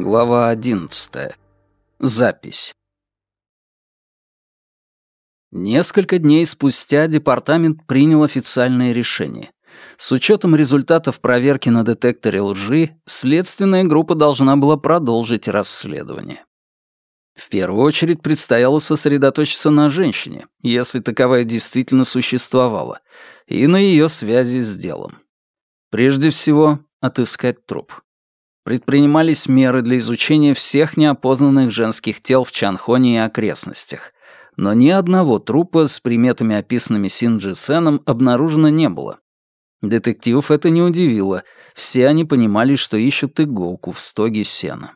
Глава 11. Запись. Несколько дней спустя департамент принял официальное решение. С учетом результатов проверки на детекторе лжи, следственная группа должна была продолжить расследование. В первую очередь предстояло сосредоточиться на женщине, если таковая действительно существовала, и на ее связи с делом. Прежде всего, отыскать труп. Предпринимались меры для изучения всех неопознанных женских тел в Чанхоне и окрестностях, но ни одного трупа с приметами, описанными Синджи Сеном, обнаружено не было. Детективов это не удивило, все они понимали, что ищут иголку в стоге сена.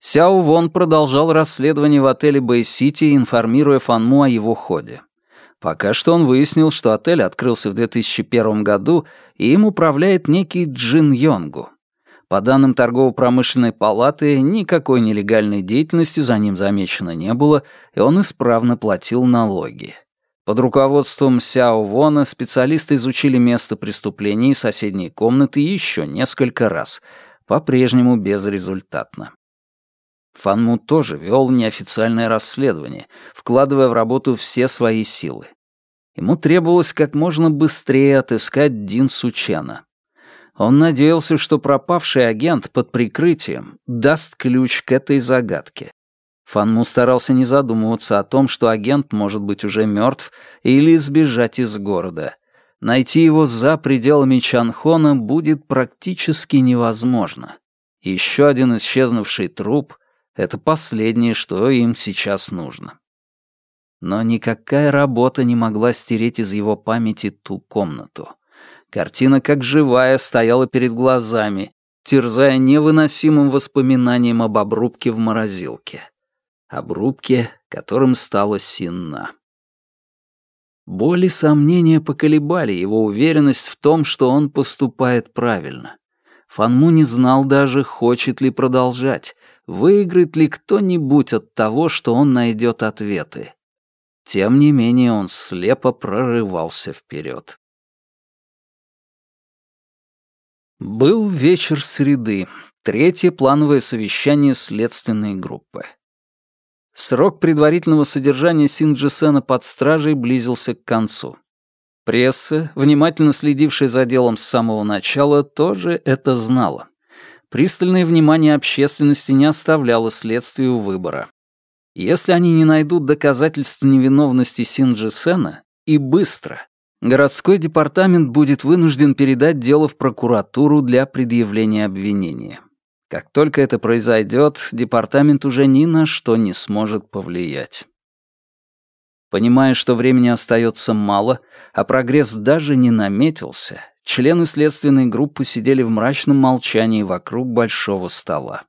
Сяо Вон продолжал расследование в отеле Бэй-Сити, информируя Фанму о его ходе. Пока что он выяснил, что отель открылся в 2001 году, и им управляет некий Джин Йонгу. По данным торгово-промышленной палаты, никакой нелегальной деятельности за ним замечено не было, и он исправно платил налоги. Под руководством Сяо Вона специалисты изучили место преступления и соседние комнаты еще несколько раз, по-прежнему безрезультатно. Фанму тоже вел неофициальное расследование, вкладывая в работу все свои силы. Ему требовалось как можно быстрее отыскать Дин Сучена. Он надеялся, что пропавший агент под прикрытием даст ключ к этой загадке. Фанму старался не задумываться о том, что агент может быть уже мертв или сбежать из города. Найти его за пределами Чанхона будет практически невозможно. Еще один исчезнувший труп — это последнее, что им сейчас нужно. Но никакая работа не могла стереть из его памяти ту комнату. Картина, как живая, стояла перед глазами, терзая невыносимым воспоминанием об обрубке в морозилке обрубке, которым стала Синна. Боли сомнения поколебали его уверенность в том, что он поступает правильно. Фанму не знал даже, хочет ли продолжать, выиграет ли кто-нибудь от того, что он найдет ответы. Тем не менее он слепо прорывался вперед. Был вечер среды, третье плановое совещание следственной группы. Срок предварительного содержания Синджисена под стражей близился к концу. Пресса, внимательно следившая за делом с самого начала, тоже это знала. Пристальное внимание общественности не оставляло следствию выбора. Если они не найдут доказательств невиновности Синджисена, и быстро, городской департамент будет вынужден передать дело в прокуратуру для предъявления обвинения. Как только это произойдет, департамент уже ни на что не сможет повлиять. Понимая, что времени остается мало, а прогресс даже не наметился, члены следственной группы сидели в мрачном молчании вокруг большого стола.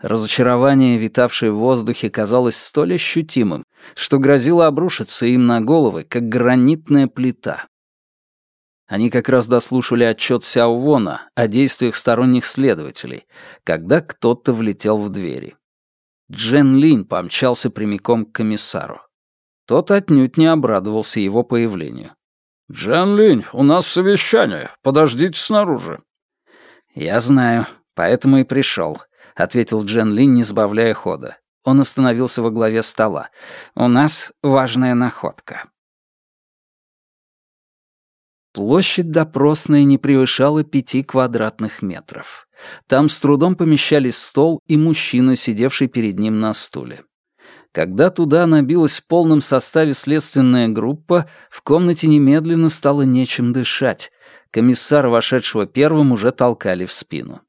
Разочарование, витавшее в воздухе, казалось столь ощутимым, что грозило обрушиться им на головы, как гранитная плита. Они как раз дослушали отчет Сяо Вона о действиях сторонних следователей, когда кто-то влетел в двери. Джен Линь помчался прямиком к комиссару. Тот отнюдь не обрадовался его появлению. «Джен Линь, у нас совещание. Подождите снаружи». «Я знаю, поэтому и пришел», — ответил Джен Линь, не сбавляя хода. Он остановился во главе стола. «У нас важная находка». Площадь допросной не превышала пяти квадратных метров. Там с трудом помещались стол и мужчина, сидевший перед ним на стуле. Когда туда набилась в полном составе следственная группа, в комнате немедленно стало нечем дышать. Комиссара, вошедшего первым, уже толкали в спину.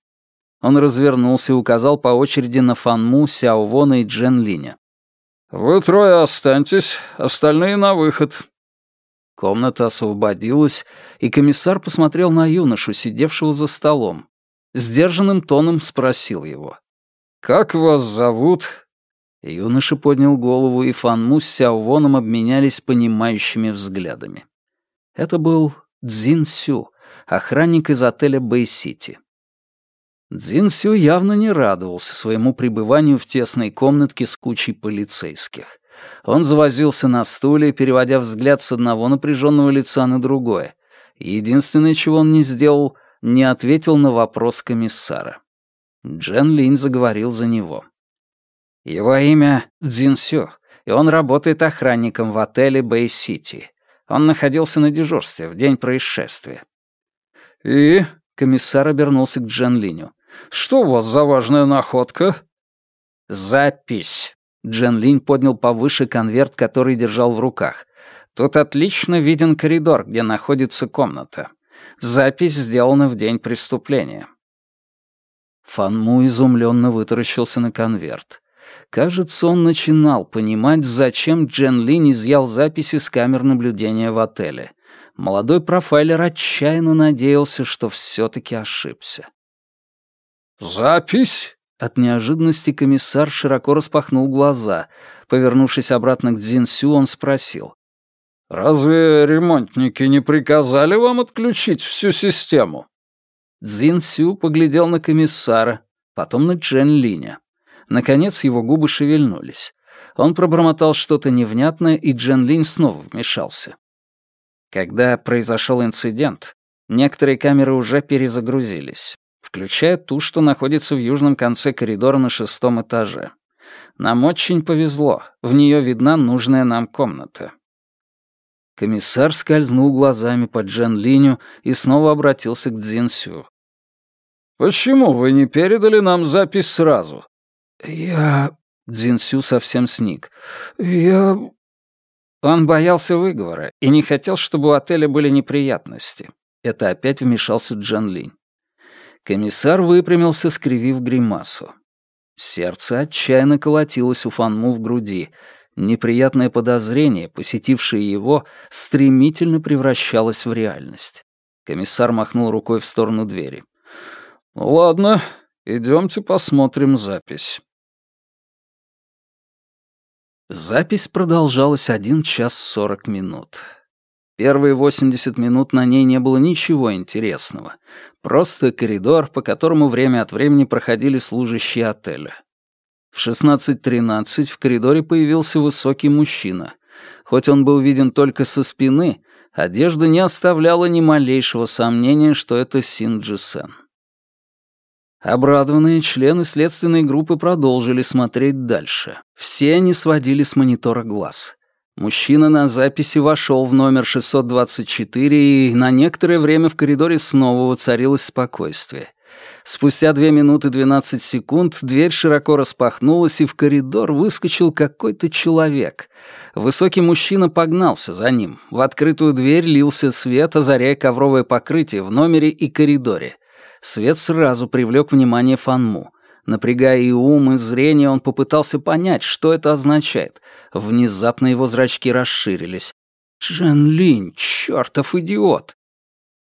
Он развернулся и указал по очереди на Фанму, Сяовона и Джен Линя. «Вы трое останьтесь, остальные на выход. Комната освободилась, и комиссар посмотрел на юношу, сидевшего за столом. Сдержанным тоном спросил его. «Как вас зовут?» Юноша поднял голову, и Фанму с Сяовоном обменялись понимающими взглядами. Это был Цзин Сю, охранник из отеля Бэй-Сити. Цзин Сю явно не радовался своему пребыванию в тесной комнатке с кучей полицейских. Он завозился на стуле, переводя взгляд с одного напряженного лица на другое. Единственное, чего он не сделал, не ответил на вопрос комиссара. Джен Линь заговорил за него. Его имя Цзин Сю, и он работает охранником в отеле Бэй-Сити. Он находился на дежурстве в день происшествия. «И?» — комиссар обернулся к Джен Линю. «Что у вас за важная находка?» «Запись». Джен Линь поднял повыше конверт, который держал в руках. «Тут отлично виден коридор, где находится комната. Запись сделана в день преступления». Фанму изумленно вытаращился на конверт. Кажется, он начинал понимать, зачем Джен Линь изъял записи с камер наблюдения в отеле. Молодой профайлер отчаянно надеялся, что все-таки ошибся. «Запись?» От неожиданности комиссар широко распахнул глаза. Повернувшись обратно к Дзинсю, он спросил. «Разве ремонтники не приказали вам отключить всю систему?» Дзинсю поглядел на комиссара, потом на Джен Линя. Наконец его губы шевельнулись. Он пробормотал что-то невнятное, и Джен Линь снова вмешался. Когда произошел инцидент, некоторые камеры уже перезагрузились, включая ту, что находится в южном конце коридора на шестом этаже. Нам очень повезло, в нее видна нужная нам комната. Комиссар скользнул глазами по Джен Линю и снова обратился к Цзин Сю. «Почему вы не передали нам запись сразу? «Я...» — Дзинсю совсем сник. «Я...» Он боялся выговора и не хотел, чтобы у отеля были неприятности. Это опять вмешался Джан Линь. Комиссар выпрямился, скривив гримасу. Сердце отчаянно колотилось у Фанму в груди. Неприятное подозрение, посетившее его, стремительно превращалось в реальность. Комиссар махнул рукой в сторону двери. «Ладно, идемте посмотрим запись». Запись продолжалась один час сорок минут. Первые восемьдесят минут на ней не было ничего интересного. Просто коридор, по которому время от времени проходили служащие отеля. В 16.13 в коридоре появился высокий мужчина. Хоть он был виден только со спины, одежда не оставляла ни малейшего сомнения, что это Син Джисен. Обрадованные члены следственной группы продолжили смотреть дальше. Все они сводили с монитора глаз. Мужчина на записи вошел в номер 624, и на некоторое время в коридоре снова воцарилось спокойствие. Спустя 2 минуты 12 секунд дверь широко распахнулась, и в коридор выскочил какой-то человек. Высокий мужчина погнался за ним. В открытую дверь лился свет, озаряя ковровое покрытие в номере и коридоре. Свет сразу привлек внимание Фанму. Напрягая и ум, и зрение, он попытался понять, что это означает. Внезапно его зрачки расширились. «Джен Линь, чертов идиот!»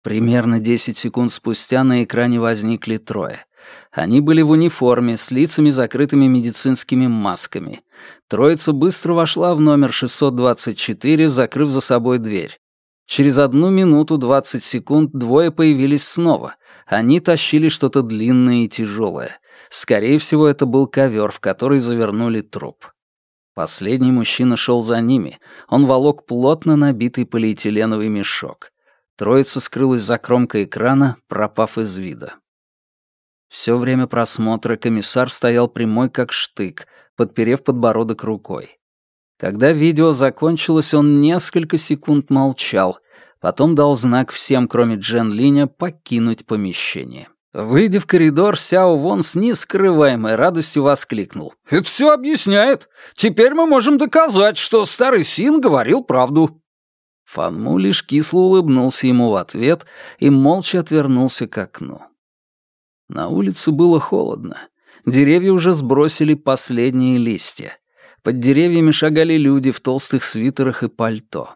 Примерно 10 секунд спустя на экране возникли трое. Они были в униформе, с лицами закрытыми медицинскими масками. Троица быстро вошла в номер 624, закрыв за собой дверь. Через одну минуту 20 секунд двое появились снова. Они тащили что-то длинное и тяжелое. Скорее всего, это был ковер, в который завернули труп. Последний мужчина шел за ними. Он волок плотно набитый полиэтиленовый мешок. Троица скрылась за кромкой экрана, пропав из вида. Все время просмотра комиссар стоял прямой как штык, подперев подбородок рукой. Когда видео закончилось, он несколько секунд молчал — Потом дал знак всем, кроме Джен Линя, покинуть помещение. Выйдя в коридор, Сяо Вон с нескрываемой радостью воскликнул. «Это все объясняет. Теперь мы можем доказать, что старый Син говорил правду». Фанму лишь кисло улыбнулся ему в ответ и молча отвернулся к окну. На улице было холодно. Деревья уже сбросили последние листья. Под деревьями шагали люди в толстых свитерах и пальто.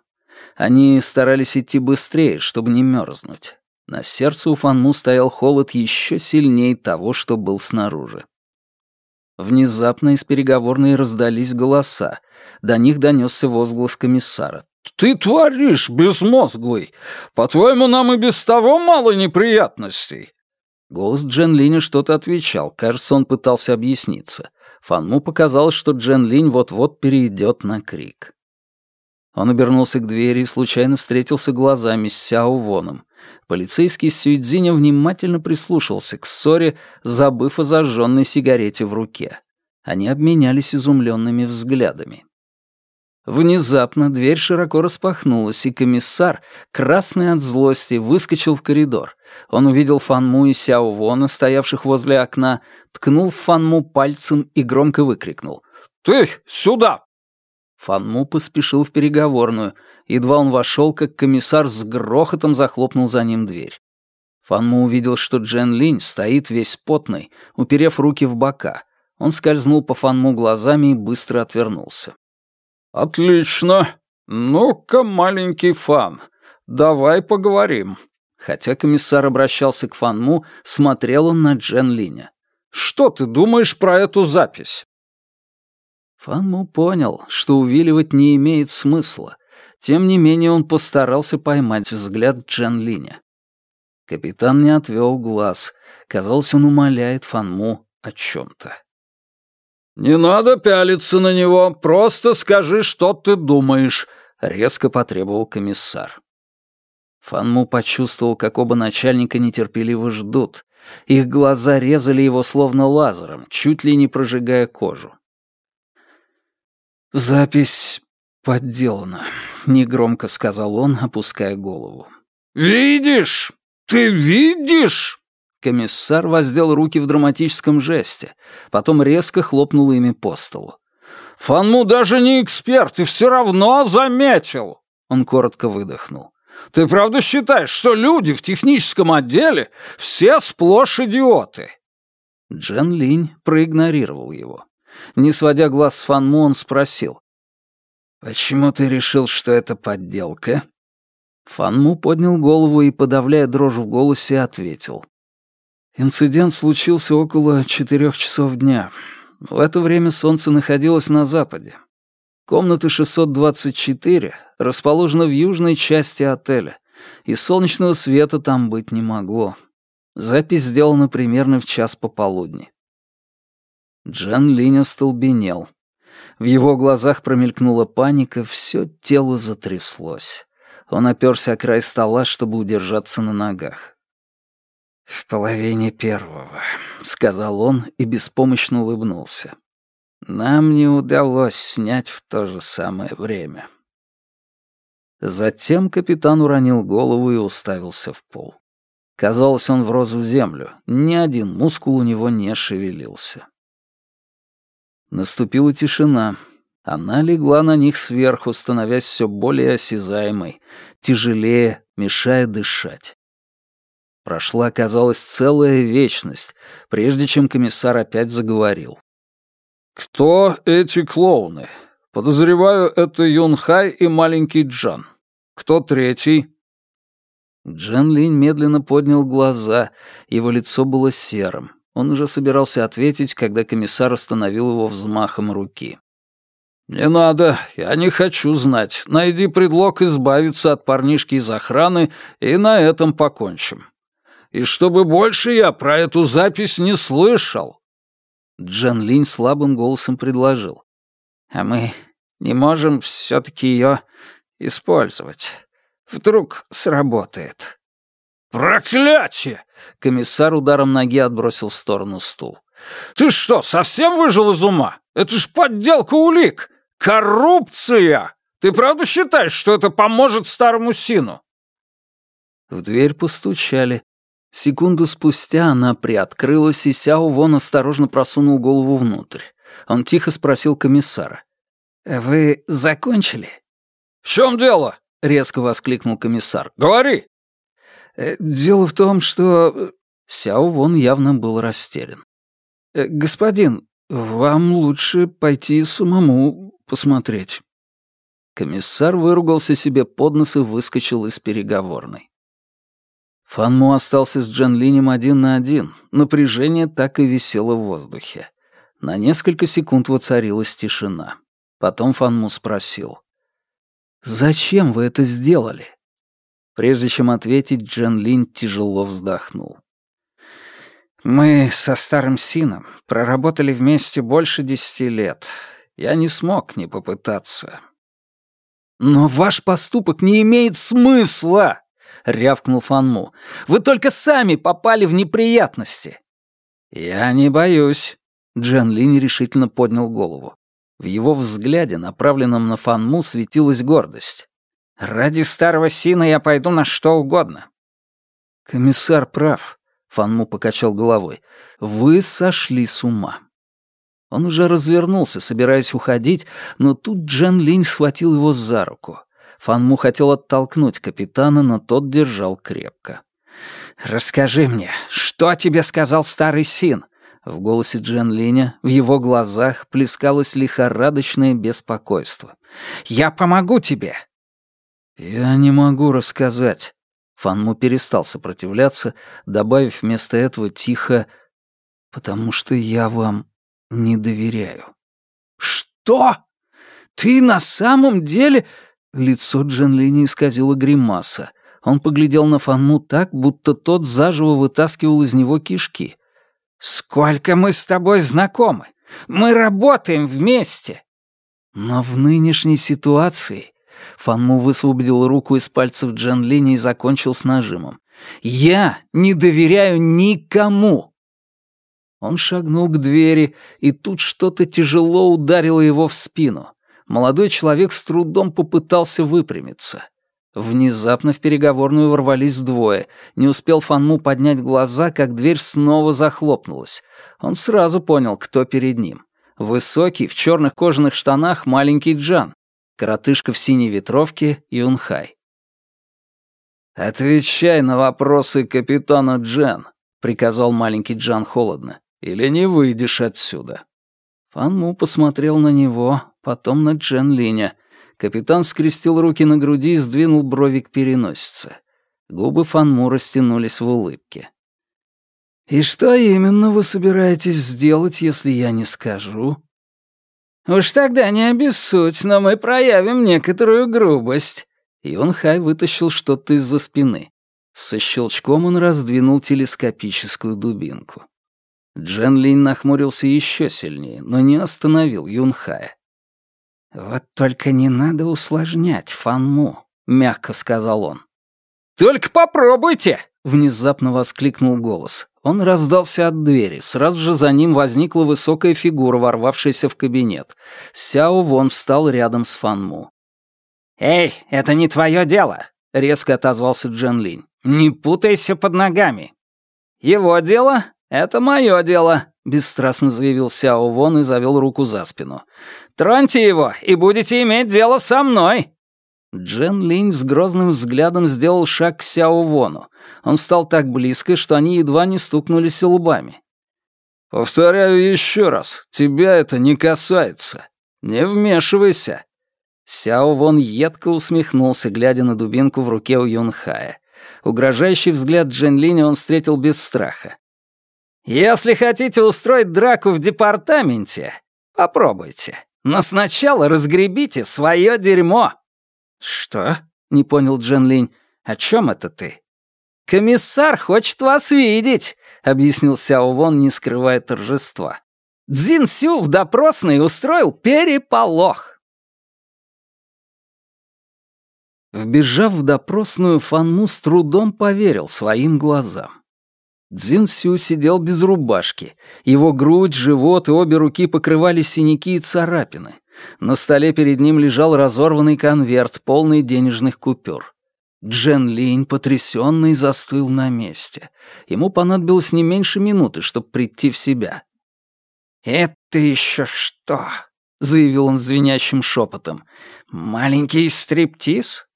Они старались идти быстрее, чтобы не мерзнуть. На сердце у Фанму стоял холод еще сильнее того, что был снаружи. Внезапно из переговорной раздались голоса. До них донесся возглас комиссара. «Ты творишь, безмозглый! По-твоему, нам и без того мало неприятностей!» Голос Джен Линя что-то отвечал. Кажется, он пытался объясниться. Фанму показалось, что Джен Линь вот-вот перейдет на крик. Он обернулся к двери и случайно встретился глазами с Сяо Воном. Полицейский Сюидзиня внимательно прислушался к ссоре, забыв о зажженной сигарете в руке. Они обменялись изумленными взглядами. Внезапно дверь широко распахнулась, и комиссар, красный от злости, выскочил в коридор. Он увидел Фанму и Сяо Вона, стоявших возле окна, ткнул Фанму пальцем и громко выкрикнул. «Ты сюда!» Фанму поспешил в переговорную. Едва он вошел, как комиссар с грохотом захлопнул за ним дверь. Фанму увидел, что Джен Линь стоит весь потный, уперев руки в бока. Он скользнул по Фанму глазами и быстро отвернулся. «Отлично. Ну-ка, маленький Фан, давай поговорим». Хотя комиссар обращался к Фанму, смотрел он на Джен Линя. «Что ты думаешь про эту запись?» Фанму понял, что увиливать не имеет смысла. Тем не менее он постарался поймать взгляд Джен Линя. Капитан не отвел глаз. Казалось, он умоляет Фанму о чем-то. «Не надо пялиться на него, просто скажи, что ты думаешь», — резко потребовал комиссар. Фанму почувствовал, как оба начальника нетерпеливо ждут. Их глаза резали его словно лазером, чуть ли не прожигая кожу. «Запись подделана», — негромко сказал он, опуская голову. «Видишь? Ты видишь?» Комиссар воздел руки в драматическом жесте, потом резко хлопнул ими по столу. «Фанму даже не эксперт, и все равно заметил!» Он коротко выдохнул. «Ты правда считаешь, что люди в техническом отделе все сплошь идиоты?» Джен Линь проигнорировал его. Не сводя глаз с Фанму, он спросил. «Почему ты решил, что это подделка?» Фанму поднял голову и, подавляя дрожь в голосе, ответил. Инцидент случился около четырех часов дня. В это время солнце находилось на западе. Комната 624 расположена в южной части отеля, и солнечного света там быть не могло. Запись сделана примерно в час пополудни. Джан Линь остолбенел. В его глазах промелькнула паника, все тело затряслось. Он оперся о край стола, чтобы удержаться на ногах. «В половине первого», — сказал он и беспомощно улыбнулся. «Нам не удалось снять в то же самое время». Затем капитан уронил голову и уставился в пол. Казалось, он врос в землю, ни один мускул у него не шевелился. Наступила тишина. Она легла на них сверху, становясь все более осязаемой, тяжелее, мешая дышать. Прошла, казалось, целая вечность, прежде чем комиссар опять заговорил. «Кто эти клоуны? Подозреваю, это Юнхай и маленький Джан. Кто третий?» Джан Линь медленно поднял глаза, его лицо было серым. Он уже собирался ответить, когда комиссар остановил его взмахом руки. «Не надо, я не хочу знать. Найди предлог избавиться от парнишки из охраны, и на этом покончим и чтобы больше я про эту запись не слышал». Джан Линь слабым голосом предложил. «А мы не можем все-таки ее использовать. Вдруг сработает». «Проклятие!» — комиссар ударом ноги отбросил в сторону стул. «Ты что, совсем выжил из ума? Это ж подделка улик! Коррупция! Ты правда считаешь, что это поможет старому Сину?» В дверь постучали, Секунду спустя она приоткрылась, и Сяо Вон осторожно просунул голову внутрь. Он тихо спросил комиссара. «Вы закончили?» «В чем дело?» — резко воскликнул комиссар. «Говори!» «Э, «Дело в том, что...» э, Сяо Вон явно был растерян. «Э, «Господин, вам лучше пойти самому посмотреть». Комиссар выругался себе под нос и выскочил из переговорной. Фанму остался с Джан Линем один на один. Напряжение так и висело в воздухе. На несколько секунд воцарилась тишина. Потом Фанму спросил. «Зачем вы это сделали?» Прежде чем ответить, Джан Линь тяжело вздохнул. «Мы со старым Сином проработали вместе больше десяти лет. Я не смог не попытаться». «Но ваш поступок не имеет смысла!» —— рявкнул Фанму. «Вы только сами попали в неприятности!» «Я не боюсь», — Джан Линь решительно поднял голову. В его взгляде, направленном на Фанму, светилась гордость. «Ради старого Сина я пойду на что угодно». «Комиссар прав», — Фанму покачал головой. «Вы сошли с ума». Он уже развернулся, собираясь уходить, но тут Джан Линь схватил его за руку. Фанму хотел оттолкнуть капитана, но тот держал крепко. «Расскажи мне, что тебе сказал старый Син?» В голосе Джен Линя, в его глазах плескалось лихорадочное беспокойство. «Я помогу тебе!» «Я не могу рассказать». Фанму перестал сопротивляться, добавив вместо этого тихо «потому что я вам не доверяю». «Что? Ты на самом деле...» Лицо Джен Лини исказило гримаса. Он поглядел на Фанму так, будто тот заживо вытаскивал из него кишки. «Сколько мы с тобой знакомы! Мы работаем вместе!» Но в нынешней ситуации Фанму высвободил руку из пальцев Джан Лини и закончил с нажимом. «Я не доверяю никому!» Он шагнул к двери, и тут что-то тяжело ударило его в спину. Молодой человек с трудом попытался выпрямиться. Внезапно в переговорную ворвались двое. Не успел Фанму поднять глаза, как дверь снова захлопнулась. Он сразу понял, кто перед ним. Высокий, в черных кожаных штанах маленький Джан. Коротышка в синей ветровке Юнхай. «Отвечай на вопросы капитана Джан», — приказал маленький Джан холодно, — «или не выйдешь отсюда». Фанму посмотрел на него, потом на Джен Линя — Капитан скрестил руки на груди и сдвинул брови к переносице. Губы Фанму растянулись в улыбке. «И что именно вы собираетесь сделать, если я не скажу?» «Уж тогда не обессудь, но мы проявим некоторую грубость». Юн Хай вытащил что-то из-за спины. Со щелчком он раздвинул телескопическую дубинку. Джен Линь нахмурился еще сильнее, но не остановил Юн Хая. «Вот только не надо усложнять, Фанму», — мягко сказал он. «Только попробуйте!» — внезапно воскликнул голос. Он раздался от двери. Сразу же за ним возникла высокая фигура, ворвавшаяся в кабинет. Сяо Вон встал рядом с Фанму. «Эй, это не твое дело!» — резко отозвался Джен Линь. «Не путайся под ногами!» «Его дело — это мое дело!» — бесстрастно заявил Сяо Вон и завел руку за спину. «Троньте его, и будете иметь дело со мной!» Джен Линь с грозным взглядом сделал шаг к Сяо Вону. Он стал так близко, что они едва не стукнулись лбами. «Повторяю еще раз, тебя это не касается. Не вмешивайся!» Сяо Вон едко усмехнулся, глядя на дубинку в руке у Юнхая. Угрожающий взгляд Джен Линя он встретил без страха. Если хотите устроить драку в департаменте, попробуйте. Но сначала разгребите свое дерьмо». «Что?» — не понял Джен Линь. «О чем это ты?» «Комиссар хочет вас видеть», — объяснил Сяо Вон, не скрывая торжества. «Дзин Сю в допросной устроил переполох». Вбежав в допросную, Фанму с трудом поверил своим глазам. Цзин Сю сидел без рубашки. Его грудь, живот и обе руки покрывали синяки и царапины. На столе перед ним лежал разорванный конверт, полный денежных купюр. Джен Линь, потрясенный, застыл на месте. Ему понадобилось не меньше минуты, чтобы прийти в себя. «Это еще что?» — заявил он звенящим шепотом. «Маленький стриптиз?»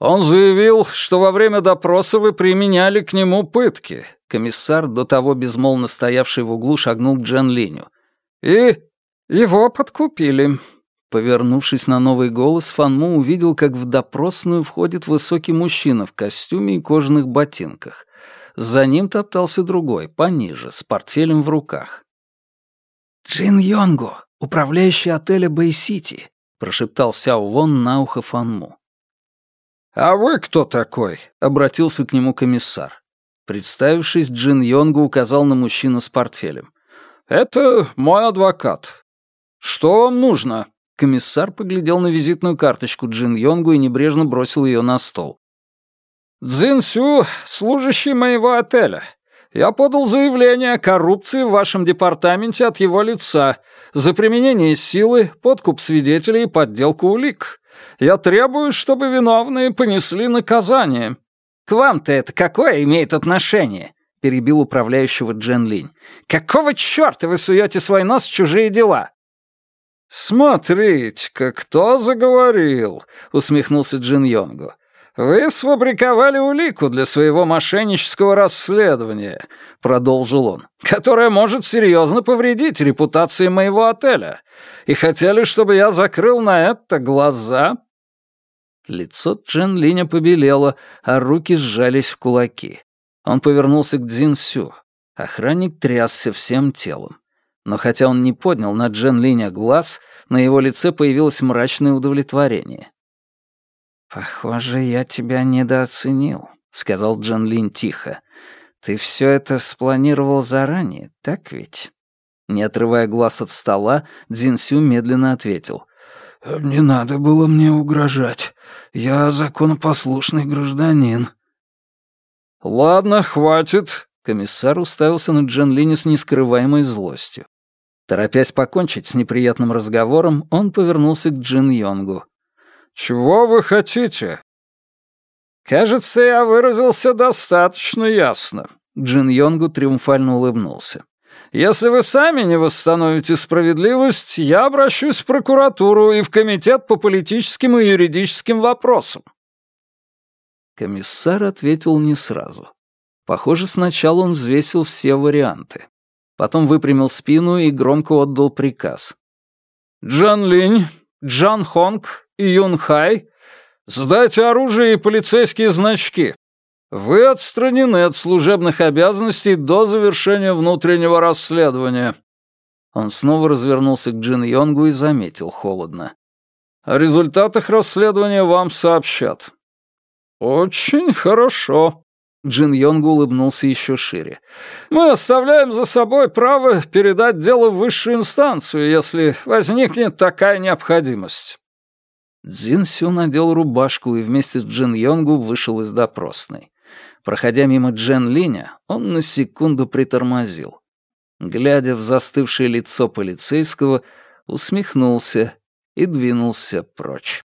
Он заявил, что во время допроса вы применяли к нему пытки. Комиссар, до того безмолвно стоявший в углу, шагнул к Джен Линю. И его подкупили. Повернувшись на новый голос, Фанму увидел, как в допросную входит высокий мужчина в костюме и кожаных ботинках. За ним топтался другой, пониже, с портфелем в руках. «Джин Йонгу, управляющий отеля Бэй-Сити», прошептал Сяо Вон на ухо Фанму. «А вы кто такой?» — обратился к нему комиссар. Представившись, Джин Йонгу указал на мужчину с портфелем. «Это мой адвокат. Что вам нужно?» Комиссар поглядел на визитную карточку Джин Йонгу и небрежно бросил ее на стол. Цзин Сю — служащий моего отеля. Я подал заявление о коррупции в вашем департаменте от его лица за применение силы, подкуп свидетелей и подделку улик. Я требую, чтобы виновные понесли наказание». «К вам-то это какое имеет отношение?» — перебил управляющего Джен Линь. «Какого чёрта вы суете свой нос в чужие дела?» «Смотрите-ка, кто заговорил?» — усмехнулся Джин Йонгу. «Вы сфабриковали улику для своего мошеннического расследования», — продолжил он, «которая может серьезно повредить репутации моего отеля. И хотели, чтобы я закрыл на это глаза?» Лицо Джен Линя побелело, а руки сжались в кулаки. Он повернулся к Дзин Сю. Охранник трясся всем телом. Но хотя он не поднял на Джен Линя глаз, на его лице появилось мрачное удовлетворение. «Похоже, я тебя недооценил», — сказал Джан Линь тихо. «Ты все это спланировал заранее, так ведь?» Не отрывая глаз от стола, Дзинсю медленно ответил. «Не надо было мне угрожать. Я законопослушный гражданин». «Ладно, хватит», — комиссар уставился на Джан Линя с нескрываемой злостью. Торопясь покончить с неприятным разговором, он повернулся к Джин Йонгу. «Чего вы хотите?» «Кажется, я выразился достаточно ясно», — Джин Йонгу триумфально улыбнулся. «Если вы сами не восстановите справедливость, я обращусь в прокуратуру и в комитет по политическим и юридическим вопросам». Комиссар ответил не сразу. Похоже, сначала он взвесил все варианты. Потом выпрямил спину и громко отдал приказ. «Джан Линь, Джан Хонг и Юн Хай, сдайте оружие и полицейские значки. Вы отстранены от служебных обязанностей до завершения внутреннего расследования». Он снова развернулся к Джин Йонгу и заметил холодно. «О результатах расследования вам сообщат». «Очень хорошо», Джин Йонг улыбнулся еще шире. «Мы оставляем за собой право передать дело в высшую инстанцию, если возникнет такая необходимость». Цзин Сю надел рубашку и вместе с Джин Йонгу вышел из допросной. Проходя мимо Джен Линя, он на секунду притормозил. Глядя в застывшее лицо полицейского, усмехнулся и двинулся прочь.